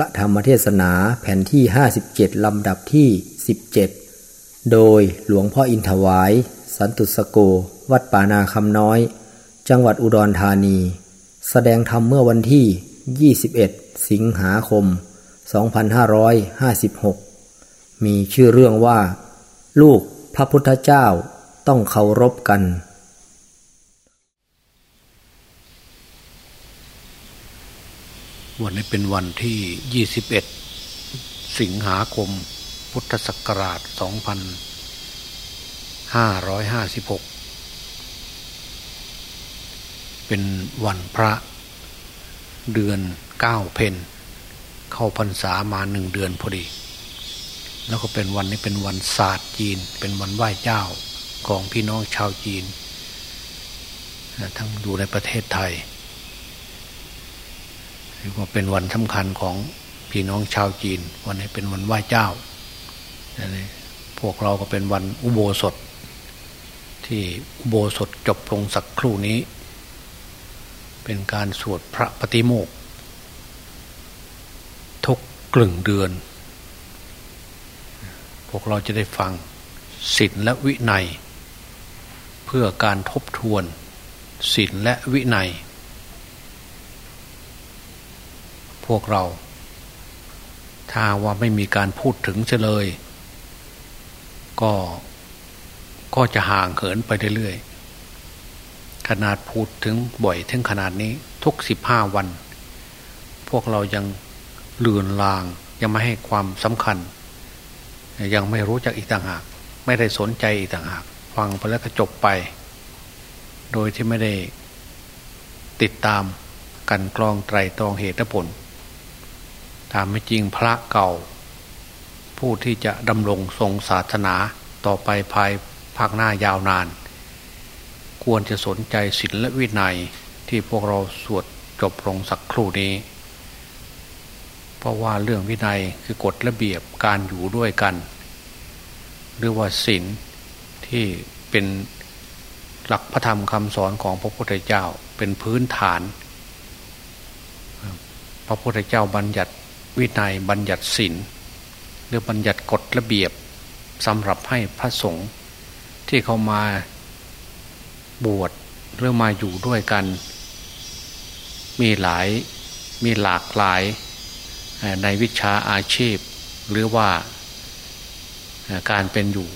ระธรรมเทศนาแผ่นที่ 57 ลำดับที่ 17 โดยหลวงพ่ออินถวาย สันตุสโก วัดป่านาคำน้อย จังหวัดอุดรธานี แสดงธรรมเมื่อวันที่ 21 สิงหาคม 2556 มีชื่อเรื่องว่า ลูกพระพุทธเจ้าต้องเคารพกัน วันนี้เป็นวันที่ 21 สิงหาคม พุทธศักราช 2556 เป็นวันพระเดือนเก้าเพนเข้าพรรษามาหนึ่งเดือนพอดี แล้วก็เป็นวันนี้เป็นวันศาสตร์จีน เป็นวันไหว้เจ้าของพี่น้องชาวจีน ทั้งอยู่ในประเทศไทย เรียกว่าเป็นวันสำคัญของพี่น้องชาวจีน วันนี้เป็นวันไหว้เจ้าพวกเราก็เป็นวันอุโบสถ ที่อุโบสถจบลงสักครู่นี้ เป็นการสวดพระปฏิโมกทุกกลึงเดือน พวกเราจะได้ฟังศีลและวินัย เพื่อการทบทวนศีลและวินัย พวกเรา ถ้าว่าไม่มีการพูดถึงเลย ก็ก็จะห่างเหินไปเรื่อยๆขนาดพูดถึงบ่อยถึงขนาดนี้ทุกสิบห้าวัน พวกเรายังเลือนลางยังไม่ให้ความสำคัญ ยังไม่รู้จักอีกต่างหาก ไม่ได้สนใจอีกต่างหาก ฟังไปแล้วก็จบไป โดยที่ไม่ได้ติดตามกันกรองไตรตรองเหตุผล ตามไม่จริงพระเก่า ผู้ที่จะดำรงทรงศาสนาต่อไปภายภาคหน้ายาวนาน ควรจะสนใจศีลและวินัยที่พวกเราสวดจบลงสักครู่นี้ เพราะว่าเรื่องวินัยคือกฎระเบียบการอยู่ด้วยกัน หรือว่าศีลที่เป็นหลักพระธรรมคำสอนของพระพุทธเจ้าเป็นพื้นฐาน พระพุทธเจ้าบัญญัติ วินัยบัญญัติศีลหรือบัญญัติกฎระเบียบสำหรับให้พระสงฆ์ที่เขามาบวชหรือมาอยู่ด้วยกัน มีหลายมีหลากหลายในวิชาอาชีพ หรือว่าการเป็นอยู่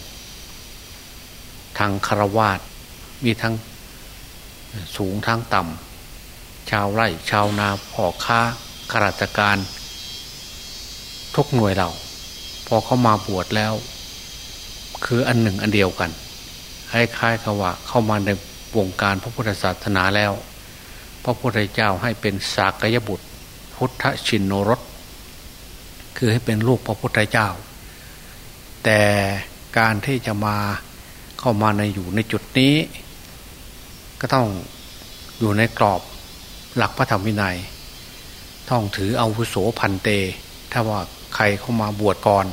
ทางคารวาสมีทั้งสูงทั้งต่ำชาวไร่ชาวนาพ่อค้าข้าราชการ ทุกหน่วยเรา พอเข้ามาบวชแล้ว คืออันหนึ่งอันเดียวกันคล้ายๆกับว่า เข้ามาในวงการพระพุทธศาสนาแล้ว พระพุทธเจ้าให้เป็นสากยบุตร พุทธชินโนรสคือให้เป็นลูกพระพุทธเจ้า แต่การที่จะมาเข้ามาในอยู่ในจุดนี้ ก็ต้องอยู่ในกรอบหลักพระธรรมวินัยต้องถืออาวุโสพันเต ถ้าว่า ใครเข้ามาบวชก่อน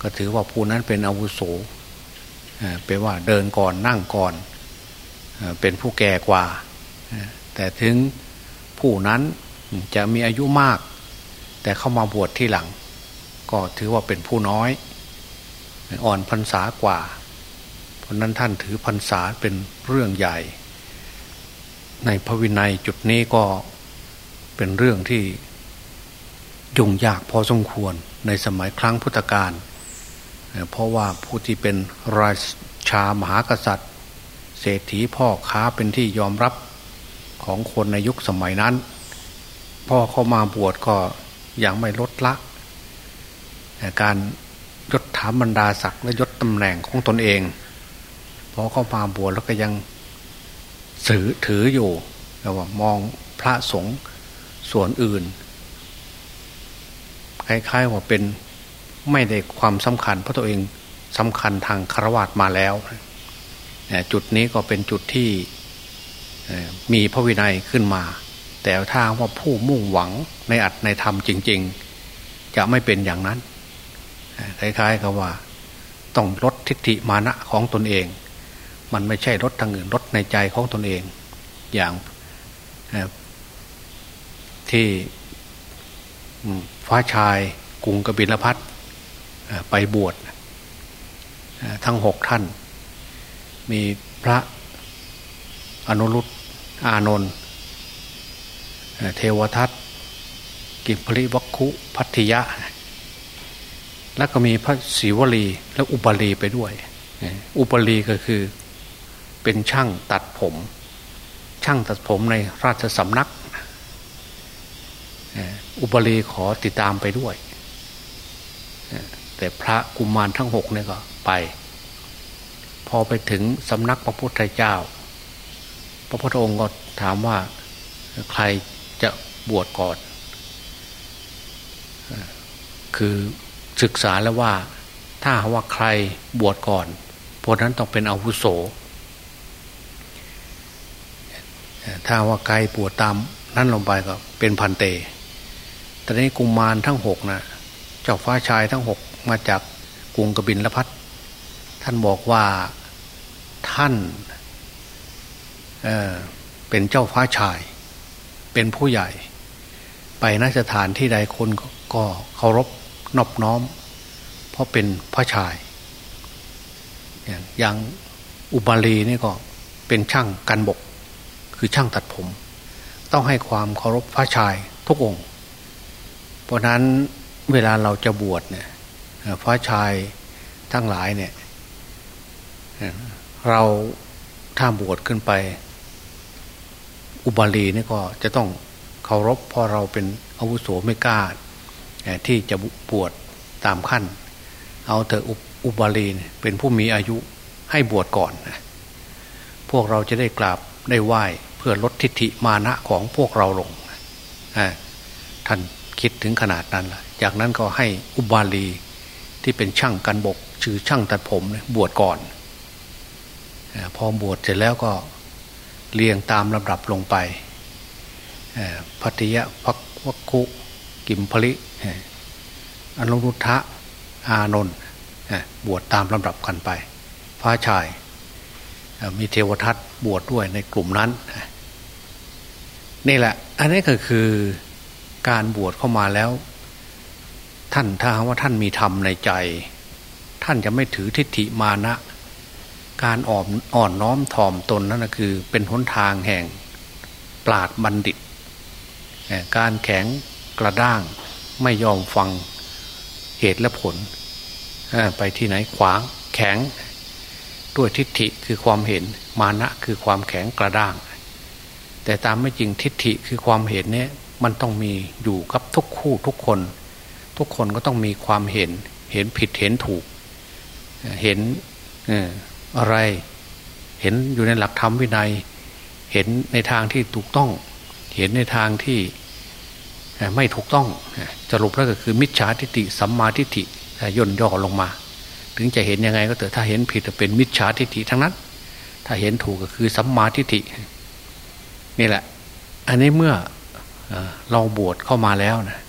ก็ถือว่าผู้นั้นเป็นอาวุโสเป็นว่าเดินก่อนนั่งก่อน เป็นผู้แก่กว่า แต่ถึงผู้นั้นจะมีอายุมาก แต่เข้ามาบวชที่หลัง ก็ถือว่าเป็นผู้น้อย อ่อนพรรษากว่า เพราะนั้นท่านถือพรรษาเป็นเรื่องใหญ่ ในพระวินัยจุดนี้ก็เป็นเรื่องที่ ยุ่งยากพอสมควรในสมัยครั้งพุทธกาลเพราะว่าผู้ที่เป็นราชามหากษัตริย์ เศรษฐีพ่อค้าเป็นที่ยอมรับของคนในยุคสมัยนั้น พ่อเข้ามาบวชก็ยังไม่ลดละ การยศถาบรรดาศักดิ์และยศตำแหน่งของตนเองพอเข้ามาบวชแล้วก็ยังถือถืออยู่แต่ว่ามองพระสงฆ์ส่วนอื่น คล้ายๆว่าเป็นไม่ได้ความสำคัญ เพราะตัวเองสำคัญทางคารวะมาแล้วจุดนี้ก็เป็นจุดที่มีพระวินัยขึ้นมา แต่ถ้าว่าผู้มุ่งหวังในอัดในธรรมจริง ๆ จะไม่เป็นอย่างนั้นคล้ายๆกับว่า ต้องลดทิฏฐิมานะของตนเอง มันไม่ใช่ลดทางอื่นลดในใจของตนเอง อย่างที่ ฟ้าชายกรุงกบิลพัทไปบวชทั้งหกท่าน มีพระอนุรุตอานนท์เทวทัตกิมพลิวัคคุพัทยะ แล้วก็มีพระศิวลีและอุบาลีไปด้วย อุบาลีก็คือเป็นช่างตัดผม ช่างตัดผมในราชสำนัก อุบาลีขอติดตามไปด้วย แต่พระกุมารทั้งหกเนี่ยก็ไป พอไปถึงสำนักพระพุทธเจ้า พระพุทธองค์ก็ถามว่าใครจะบวชก่อน คือศึกษาแล้วว่าถ้าว่าใครบวชก่อนพวกนั้นต้องเป็นอาวุโส ถ้าว่าใครบวชตามนั้นลงไปก็เป็นพันเต ต่นี้กุมมารทั้งหกนะเจ้าฟ้าชายทั้งหกมาจากกรุงกบินละพัดท่านบอกว่าท่านเเป็นเจ้าฟ้าชาย เป็นผู้ใหญ่ ไปนสถานที่ใดคนก็เคารพนอบน้อม เพราะเป็นพระชาย อย่างอุบาลีนี่ก็เป็นช่างกันบก คือช่างตัดผม ต้องให้ความเคารพพระชายทุกองค์ เพราะนั้นเวลาเราจะบวชเนี่ยพระชายทั้งหลายเนี่ยเราถ้าบวชขึ้นไป อุบาลีนี่ก็จะต้องเคารพพราะเราเป็นอาวุโสไม่กล้าที่จะบวชตามขั้น เอาเถอะอุบาลีเป็นผู้มีอายุให้บวชก่อนพวกเราจะได้กราบได้ไหว้เพื่อลดทิฏฐิมานะของพวกเราลงท่าน คิดถึงขนาดนั้นละจากนั้นก็ให้อุบาลีที่เป็นช่างกันบก ชื่อช่างตัดผมบวชก่อน พอบวชเสร็จแล้วก็เรียงตามลำดับลงไปพัทยะพักวัคุกิมพลิอนุรุทธะอานนท์บวชตามลำดับกันไปฟ้าชาย มีเทวทัตบวชดด้วยในกลุ่มนั้น นี่แหละ อันนี้ก็คือ การบวชเข้ามาแล้ว ท่านถ้าว่าท่านมีธรรมในใจ ท่านจะไม่ถือทิฏฐิมานะ การอ่อนอ่อนน้อมถ่อมตนนั่นคือ เป็นหนทางแห่งปราดบัณฑิต การแข็งกระด้างไม่ยอมฟังเหตุและผล ไปที่ไหนขวางแข็งด้วยทิฏฐิคือความเห็นมานะคือความแข็งกระด้าง แต่ตามไม่จริงทิฏฐิคือความเห็นเนี่ย มันต้องมีอยู่กับทุกคู่ทุกคน ทุกคนก็ต้องมีความเห็น เห็นผิดเห็นถูก เห็นอะไร เห็นอยู่ในหลักธรรมวินัย เห็นในทางที่ถูกต้อง เห็นในทางที่ไม่ถูกต้องสรุปแล้วก็คือมิจฉาทิฏฐิสัมมาทิฏฐิย่นย่อลงมา ถึงจะเห็นยังไงก็เถอะถ้าเห็นผิดจะเป็นมิจฉาทิฏฐิทั้งนั้น ถ้าเห็นถูกก็คือสัมมาทิฏฐินี่แหละ อันนี้เมื่อ เราบวชเข้ามาแล้วนะ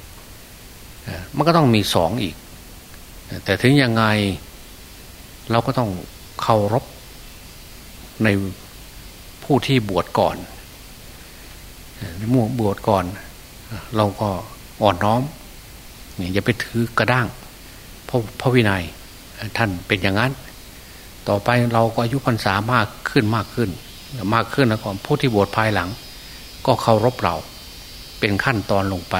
มันก็ต้องมีสองอีก แต่ถึงยังไงเราก็ต้องเคารพในผู้ที่บวชก่อนมั่บวชก่อน เราก็อ่อนน้อมอย่าไปถือกระด้างพระพระวินัยท่านเป็นอย่างนั้น ต่อไปเราก็อายุพรรษามากขึ้นมากขึ้น มากขึ้นแล้วก่อนผู้ที่บวชภายหลัง ก็เคารพเรา เป็นขั้นตอนลงไป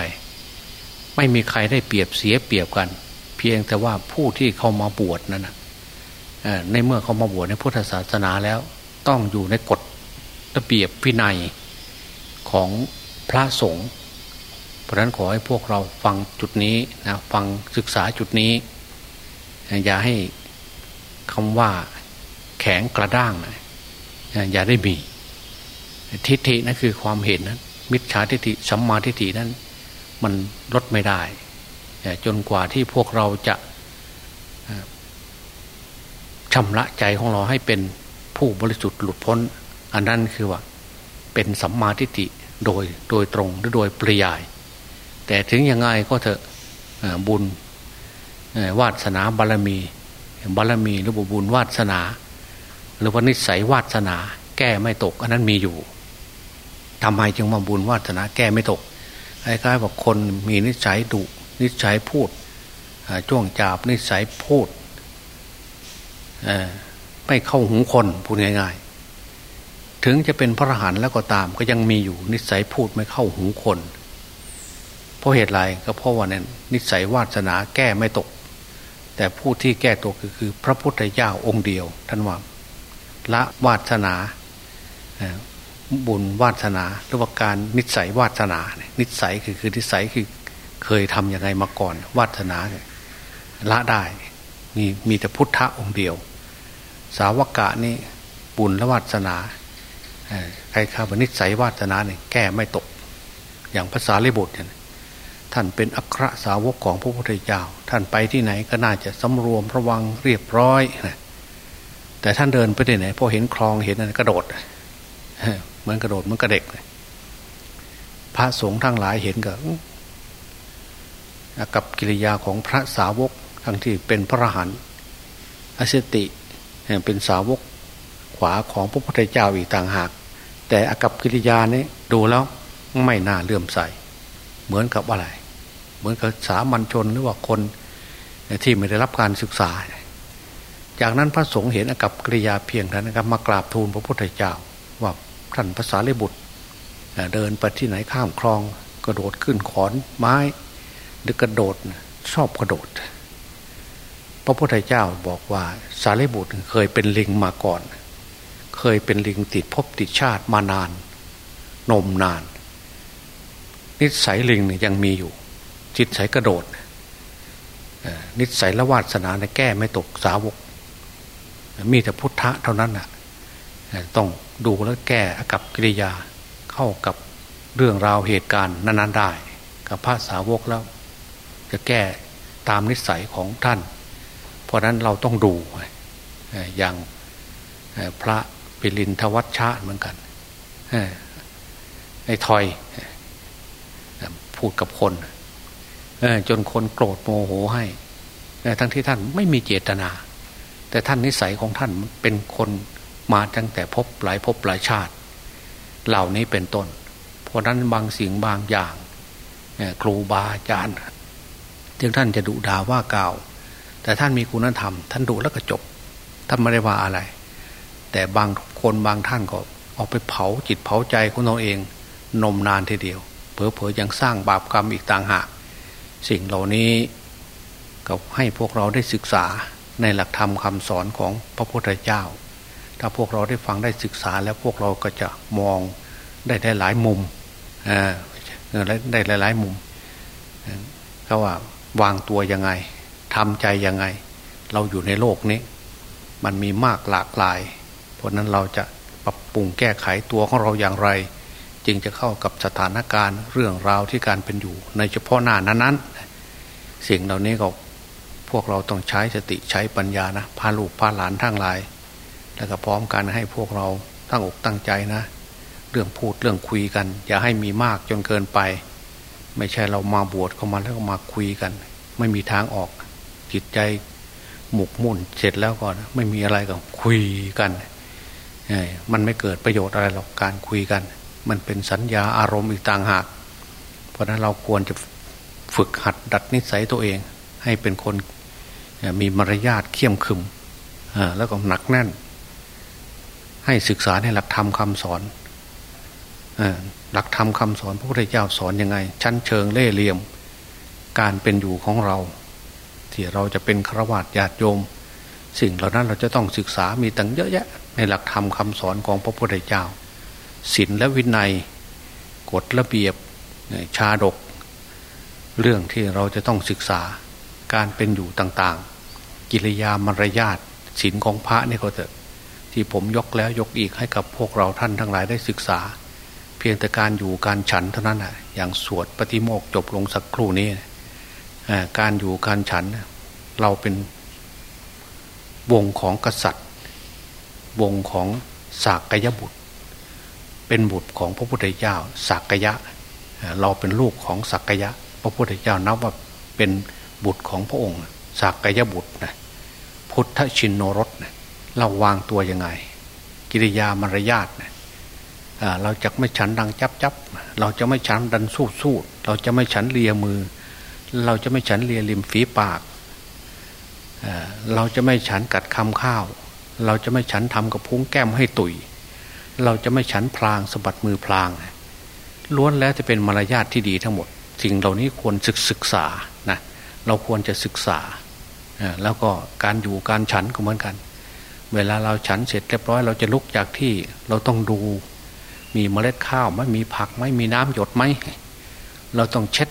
ไม่มีใครได้เปรียบเสียเปรียบกัน เพียงแต่ว่าผู้ที่เข้ามาบวชนั่นนะในเมื่อเขามาบวชในพุทธศาสนาแล้ว ต้องอยู่ในกฎระเบียบพินัยของพระสงฆ์เพราะนั้นขอให้พวกเราฟังจุดนี้นะฟังศึกษาจุดนี้ อย่าให้คำว่าแข็งกระด้างนะอย่าได้มี ทิฏฐินั่นคือความเห็นนั้น มิจฉาทิฏฐิสัมมาทิฏฐินั้น มันลดไม่ได้ จนกว่าที่พวกเราจะชำระใจของเราให้เป็นผู้บริสุทธิ์หลุดพ้น อันนั้นคือว่าเป็นสัมมาทิฏฐิโดยโดยตรงหรือโดยปริยาย แต่ถึงยังไงก็เถอะบุญวาสนาบารมี บารมีหรือบุญวาสนา หรือว่านิสัยวาสนา แก้ไม่ตกอันนั้นมีอยู่ ทำไมจึงมาบุญวาสนาแก้ไม่ตกคล้ายๆว่าคนมีนิสัยดุนิสัยพูดจ้วงจาบนิสัยพูดไม่เข้าหูคนพูดง่าย ๆ ถึงจะเป็นพระหันแล้วก็ตาม ก็ยังมีอยู่นิสัยพูดไม่เข้าหูคนเพราะเหตุไรก็เพราะว่านั้นนิสัยวาสนาแก้ไม่ตก แต่ผู้ที่แก้ตกคือคือ พระพุทธเจ้าองค์เดียวท่านว่าละวาสนา บุญวาสนาหรือว่าการนิสัยวาสนา นิสัยคือคือนิสัยคือเคยทำยังไงมาก่อน วาสนาละได้มีมีแต่พุทธะองค์เดียว สาวกะนี่บุญและวาสนาใครข้าบนิสัยวาสนาเนี่ยแก้ไม่ตก อย่างภาษาลิบุตรท่านเป็นอัครสาวกของพระพุทธเจ้า ท่านไปที่ไหนก็น่าจะสำรวมระวังเรียบร้อยแต่ท่านเดินไปที่ไหนพอเห็นคลองเห็นอะไรกระโดด เหมือนกระโดดเหมือนกระเด็กพระสงฆ์ทั้งหลายเห็นกับกับกิริยาของพระสาวกทั้งที่เป็นพระหันอสติเป็นสาวกขวาของพระพุทธเจ้าอีกต่างหาก แต่อากับกิริยานี้ดูแล้วไม่น่าเลื่อมใส เหมือนกับอะไร เหมือนกับสามัญชนหรือว่าคนที่ไม่ได้รับการศึกษา จากนั้นพระสงฆ์เห็นอากับกิริยาเพียงนั้นนะครับมากราบทูลพระพุทธเจ้า ท่านภาษาเลบุตร เดินไปที่ไหนข้ามคลอง กระโดดขึ้นขอนไม้ หรือกระโดดชอบกระโดด พระพุทธเจ้าบอกว่าสารีบุตรเคยเป็นลิงมาก่อน เคยเป็นลิงติดภพติดชาติมานาน นมนาน นิสัยลิงเนี่ยยังมีอยู่ จิตใสกระโดด นิสัยละวาสนาเนี่ยแก้ไม่ตกสาวก มีแต่พุทธะเท่านั้นน่ะ ต้องดูแล้วแก้กับกิริยาเข้ากับเรื่องราวเหตุการณ์นั้น ๆ ได้ กับพระสาวกแล้ว จะแก้ตามนิสัยของท่าน เพราะนั้นเราต้องดูอย่างพระปิลินทวัชชะเหมือนกันไอ้ทอยพูดกับคนจนคนโกรธโมโหให้ ทั้งที่ท่านไม่มีเจตนา แต่ท่านนิสัยของท่านเป็นคน มาตั้งแต่พบหลายพบหลายชาติ เหล่านี้เป็นต้น เพราะนั้นบางสิ่งบางอย่างครูบาอาจารย์ถึงท่านจะดุด่าว่ากล่าว แต่ท่านมีคุณธรรม ท่านดูแล้วก็จบ ท่านไม่ได้ว่าอะไร แต่บางคนบางท่านก็ออกไปเผาจิตเผาใจของเราเอง นมนานทีเดียวเผลอๆยังสร้างบาปกรรมอีกต่างหากสิ่งเหล่านี้ก็ให้พวกเราได้ศึกษาในหลักธรรมคาสอนของพระพุทธเจ้า ถ้าพวกเราได้ฟังได้ศึกษาแล้วพวกเราก็จะมองได้หลายมุมอ่าได้หลาย ๆ มุมเขาว่าวางตัวยังไงทำใจยังไง เราอยู่ในโลกนี้ มันมีมากหลากหลาย เพราะนั้นเราจะปรับปรุงแก้ไขตัวของเราอย่างไร จึงจะเข้ากับสถานการณ์เรื่องราวที่การเป็นอยู่ ในเฉพาะหน้านั้นๆสิ่งเหล่านี้ก็พวกเราต้องใช้สติใช้ปัญญานะพาลูกพาหลานทั้งหลาย แล้วก็พร้อมกันให้พวกเราตั้งอกตั้งใจนะ เรื่องพูดเรื่องคุยกัน อย่าให้มีมากจนเกินไป ไม่ใช่เรามาบวชเข้ามาแล้วก็มาคุยกัน ไม่มีทางออกจิตใจหมกมุ่นเสร็จแล้วก่อนไม่มีอะไรก็คุยกันมันไม่เกิดประโยชน์อะไรหรอกการคุยกัน มันเป็นสัญญาอารมณ์อีกต่างหาก เพราะนั้นเราควรจะฝึกหัดดัดนิสัยตัวเอง ให้เป็นคนมีมารยาทเขี่ยมขึมแล้วก็หนักแน่น ให้ศึกษาในหลักธรรมคาสอนหลักธรรมคาสอนพระพุทธเจ้าสอนยังไง ชั้นเชิงเล่เหลี่ยม การเป็นอยู่ของเรา ที่เราจะเป็นฆราวาสญาติโยม สิ่งเหล่านั้นเราจะต้องศึกษามีตั้งเยอะแยะ ในหลักธรรมคาสอนของพระพุทธเจ้าศีลและวินัยกฎระเบียบชาดก เรื่องที่เราจะต้องศึกษาการเป็นอยู่ต่างๆ กิริยามารยาทศีลของพระนี่ก็เถอะ ที่ผมยกแล้วยกอีกให้กับพวกเราท่านทั้งหลายได้ศึกษา เพียงแต่การอยู่การฉันเท่านั้นอะอย่างสวดปฏิโมกจบลงสักครู่นี้การอยู่การฉันเราเป็นวงของกษัตริย์ วงของสากยบุตร เป็นบุตรของพระพุทธเจ้าสากยะ เราเป็นลูกของสักยะ พระพุทธเจ้านับว่าเป็นบุตรของพระองค์สากยบุตรนะพุทธชินโนรสนะ เราวางตัวยังไง กิริยามารยาทนะเราจะไม่ฉันดังจับจับเราจะไม่ฉันดันสู้สู้เราจะไม่ฉันเลียมือ เราจะไม่ฉันเลียริมฝีปากเราจะไม่ฉันกัดคำข้าว เราจะไม่ฉันทำกับพุ้งแก้มให้ตุย เราจะไม่ฉันพลางสะบัดมือพลางล้วนแล้วจะเป็นมารยาทที่ดีทั้งหมด สิ่งเหล่านี้ควรศึกศึกษานะเราควรจะศึกษาแล้วก็การอยู่การฉันก็เหมือนกัน เวลาเราฉันเสร็จเรียบร้อยเราจะลุกจากที่เราต้องดู มีเมล็ดข้าวไหมมีผักไหมมีน้ำหยดไหมเราต้องเช็ด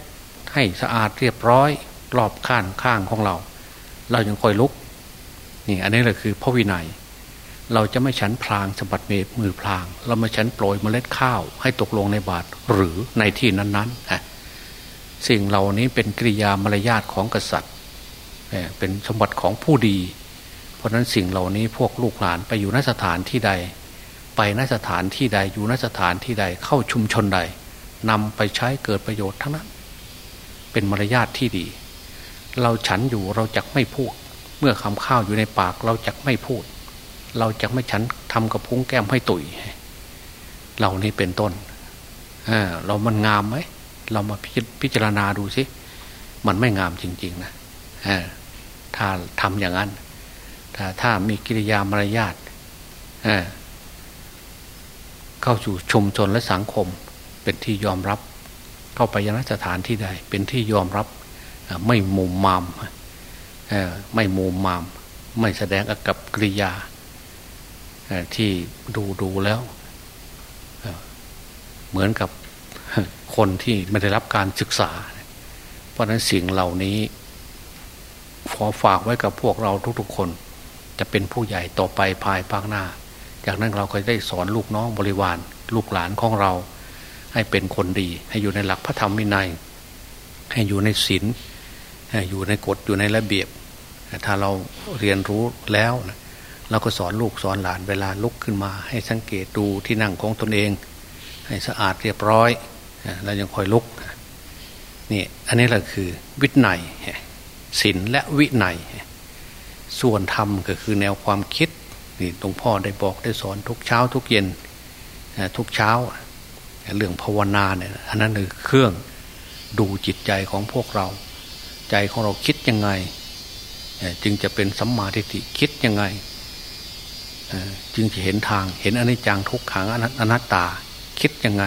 ให้สะอาดเรียบร้อยรอบข้างข้างของเรา เรายังค่อยลุกนี่อันนี้แหละคือพระวินัย เราจะไม่ฉันพลางสะบัดเมมือพลาง เราไม่ฉันโปรยเมล็ดข้าวให้ตกลงในบาตรหรือในที่นั้นๆฮะสิ่งเหล่านี้เป็นกิริยามารยาทของกษัตริย์เป็นสมบัติของผู้ดี ราะนั้นสิ่งเหล่านี้พวกลูกหลานไปอยู่นสถานที่ใด ไปนสถานที่ใดอยู่นสถานที่ใดเข้าชุมชนใดนำไปใช้เกิดประโยชน์ทั้งนั้น เป็นมารยาทที่ดี เราฉันอยู่เราจะไม่พูด เมื่อคำข้าวอยู่ในปากเราจะไม่พูด เราจะไม่ฉันทำกับพุ้งแก้มให้ตุยเหล่านี้เป็นต้นเรามันงามไหมเรามาพิจารณาดูสิมันไม่งามจริง ๆ นะถ้าทำอย่างนั้น ถ้ามีกิริยามารยาทเข้าสู่ชุมชนและสังคม เป็นที่ยอมรับ เข้าไปยังสถานที่ใดเป็นที่ยอมรับไม่มุมมามไม่มุมมาม ไม่แสดงอากับกิริยาที่ดูดูแล้วเหมือนกับคนที่ไม่ได้รับการศึกษา เพราะนั้นสิ่งเหล่านี้ขอฝากไว้กับพวกเราทุกๆคน จะเป็นผู้ใหญ่ต่อไปภายภาคหน้า จากนั้นเราก็ได้สอนลูกน้องบริวาร ลูกหลานของเรา ให้เป็นคนดี ให้อยู่ในหลักพระธรรมวินัย ให้อยู่ในศีลอยู่ในกฎอยู่ในระเบียบ ถ้าเราเรียนรู้แล้วเราก็สอนลูกสอนหลานเวลาลุกขึ้นมา ให้สังเกตดูที่นั่งของตนเอง ให้สะอาดเรียบร้อยแล้วยังคอยลุกนี่อันนี้แหละคือวินัยศีลและวินัย ส่วนธรรมก็คือแนวความคิดนี่หลวงพ่อได้บอกได้สอนทุกเช้าทุกเย็นทุกเช้า เรื่องภาวนาเนี่ยอันนั้นคือเครื่องดูจิตใจของพวกเรา ใจของเราคิดยังไง จึงจะเป็นสัมมาทิฏฐิคิดยังไง จึงจะเห็นทางเห็นอนิจจังทุกขังอนัตตาคิดยังไง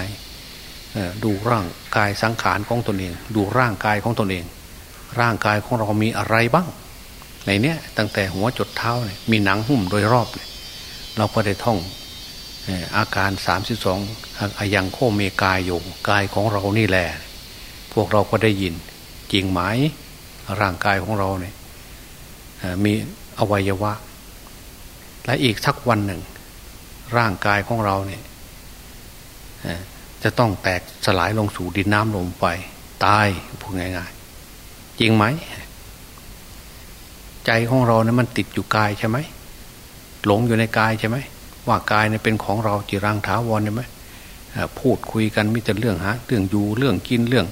ดูร่างกายสังขารของตนเอง ดูร่างกายของตนเอง ร่างกายของเรามีอะไรบ้าง ในเนี้ยตั้งแต่หัวจดเท้าเนี่ยมีหนังหุ้มโดยรอบเนี่ยเราก็ได้ท่องอาการสามสิบสองอายังโคเมกายอยู่กายของเรานี่แหละพวกเราก็ได้ยินจริงไหมร่างกายของเราเนี่ยมีอวัยวะ และอีกสักวันหนึ่ง ร่างกายของเราเนี่ยจะต้องแตกสลายลงสู่ดินน้ำลมไฟตายพูดง่ายๆ จริงไหม ใจของเราเนี่ยมันติดอยู่กายใช่ไหมหลงอยู่ในกายใช่ไหมว่ากายเนี่ยเป็นของเราจีรังถาวรใช่ไหมพูดคุยกันมิแต่เรื่องหาเรื่องอยู่เรื่องกินเรื่อง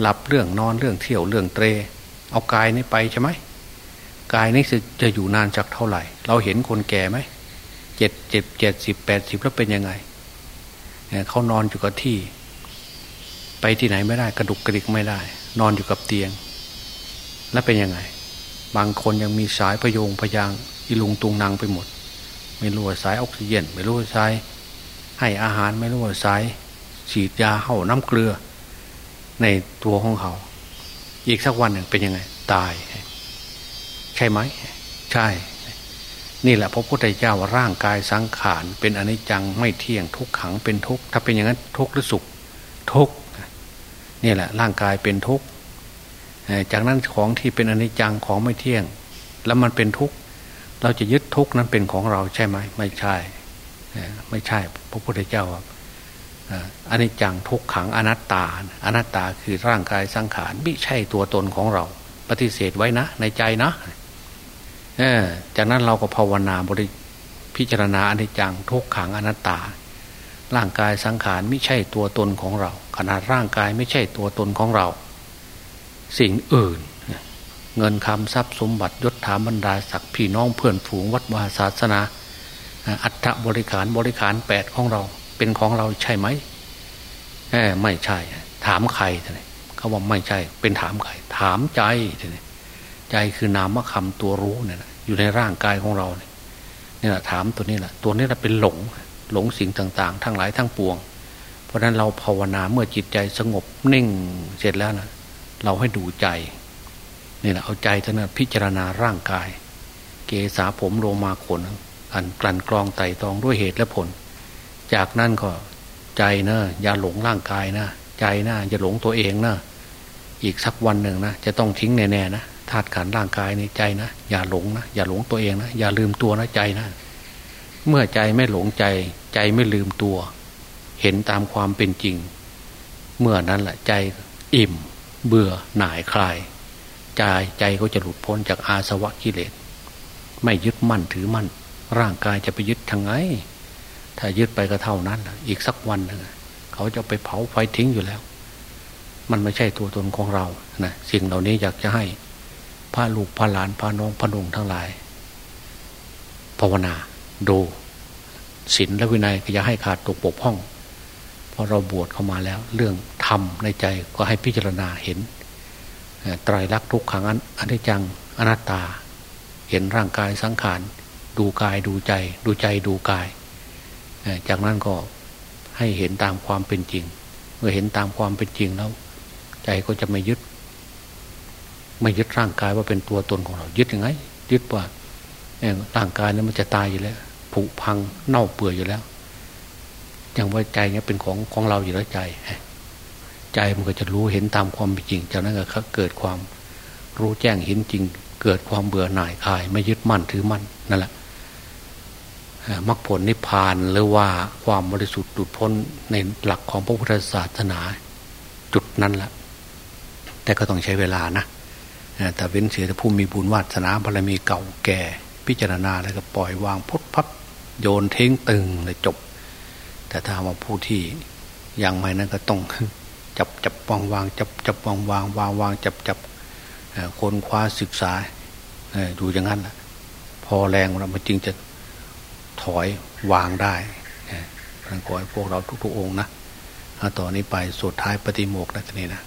หลับเรื่องนอนเรื่องเที่ยวเรื่องเตร เอากายนี้ไปใช่ไหมกายนี้จะอยู่นานจากเท่าไหร่ เราเห็นคนแก่ไหมเจ็ดเจ็ดเจ็ดสิบแปดสิบแล้วเป็นยังไงเขานอนอยู่กับที่ ไปที่ไหนไม่ได้ กระดุกกระดิกไม่ได้ นอนอยู่กับเตียง แล้วเป็นยังไง บางคนยังมีสายพยงพยางอีลุงตุงนางไปหมด ไม่รู้ว่าสายออกซิเจนไม่รู้ว่าสาย ให้อาหารไม่รู้ว่าสายฉีดยาเข้าน้ำเกลือ ในตัวของเขา อีกสักวันหนึ่งเป็นยังไง ตาย ใช่ไหม ใช่ นี่แหละพระพุทธเจ้าว่าร่างกายสังขารเป็นอนิจจังไม่เที่ยงทุกขังเป็นทุกถ้าเป็นอย่างนั้นทุกหรือสุขทุกนี่แหละ ร่างกายเป็นทุก จากนั้นของที่เป็นอนิจจังของไม่เที่ยง แล้วมันเป็นทุกข์เราจะยึดทุกข์นั้นเป็นของเราใช่ไหมไม่ใช่ ไม่ใช่พระพุทธเจ้าว่าอนิจจังทุกขังอนัตตา อนัตตาคือร่างกายสังขารไม่ใช่ตัวตนของเรา ปฏิเสธไว้นะ ในใจนะจากนั้นเราก็ภาวนาบริพิจารณาอนิจจังทุกขังอนัตตา ร่างกายสังขารไม่ใช่ตัวตนของเรา ขนาดร่างกายไม่ใช่ตัวตนของเรา สิ่งอื่น เงินคำทรัพย์สมบัติยศถาบรรดาศักดิ์พี่น้องเพื่อนฝูงวัดวาศาสนา อัฐบริขารบริขารแปดของเรา เป็นของเราใช่ไหมไม่ใช่ ถามใครท่านเขาว่าไม่ใช่ เป็นถามใคร ถามใจท่านใจคือนามคำตัวรู้เนี่ยอยู่ในร่างกายของเราเนี่ยนี่แหละถามตัวนี้แหละตัวนี้แหละเป็นหลงหลงสิ่งต่าง ๆ ทั้งหลายทั้งปวง เพราะฉะนั้นเราภาวนาเมื่อจิตใจสงบนิ่งเสร็จแล้วนะ เราให้ดูใจนี่แหละเอาใจท่านพิจารณาร่างกาย เกษาผมโลมาขนอันกลั่นกรองไต่ตองด้วยเหตุและผล จากนั้นก็ใจนะอย่าหลงร่างกายนะ ใจนะอย่าหลงตัวเองนะอีกสักวันหนึ่งนะจะต้องทิ้งแน่ๆนะธาตุขันร่างกายในใจนะอย่าหลงนะอย่าหลงตัวเองนะอย่าลืมตัวนะใจนะ เมื่อใจไม่หลงใจ ใจไม่ลืมตัว เห็นตามความเป็นจริง เมื่อนั้นแหละใจอิ่ม เบื่อหน่ายคลายใจใจก็จะหลุดพ้นจากอาสวะกิเลส ไม่ยึดมั่นถือมั่น ร่างกายจะไปยึดทางไง ถ้ายึดไปก็เท่านั้นอีกสักวันหนึ่งเขาจะไปเผาไฟทิ้งอยู่แล้ว มันไม่ใช่ตัวตนของเรานะสิ่งเหล่านี้อยากจะให้พระลูกพระหลานพระน้องพระนุ่งทั้งหลาย ภาวนาดูศีลและวินัยก็อย่าให้ขาดตกปกพ้องพอเราบวชเข้ามาแล้ว เรื่อง รมในใจก็ให้พิจารณาเห็นไตรลักษณ์ทุกขังอันนี้จังอนัตตา เห็นร่างกายสังขารดูกายดูใจ ดูใจดูกาย จากนั้นก็ให้เห็นตามความเป็นจริง เมื่อเห็นตามความเป็นจริงแล้ว ใจก็จะไม่ยึด ไม่ยึดร่างกายว่าเป็นตัวตนของเรา ยึดยังไง ยึดว่าร่างกายนั้นมันจะตายอยู่แล้วผุพังเน่าเปื่อยอยู่แล้วอย่างว่าใจเนี้ยเป็นของของเราอยู่แล้วใจ ใจมันก็จะรู้เห็นตามความเป็นจริง จากนั้นก็เกิดความรู้แจ้งเห็นจริง เกิดความเบื่อหน่ายคลาย ไม่ยึดมั่นถือมั่นนั่นแหละมรรคผลนิพพานหรือว่าความบริสุทธิ์ดุดพ้นในหลักของพระพุทธศาสนาจุดนั้นแหละแต่ก็ต้องใช้เวลานะแต่เว้นเสียแต่ผู้มีบุญวาสนาบารมีเก่าแก่ พิจารณาแล้วก็ปล่อยวางพุทพับโยนเท้งตึงเลยจบ แต่ถ้าว่าผู้ที่ยังไม่นั้นก็ต้อง จับจับวางวางจับจับวางวางวางวางจับจับคนคว้าศึกษาดูอย่างนั้นแหละพอแรงเรามันจึงจะถอยวางได้ท่านขอให้พวกเราทุกๆองค์นะต่อนนี้ไปสุดท้ายปฏิโมกข์นะทีนี้นะ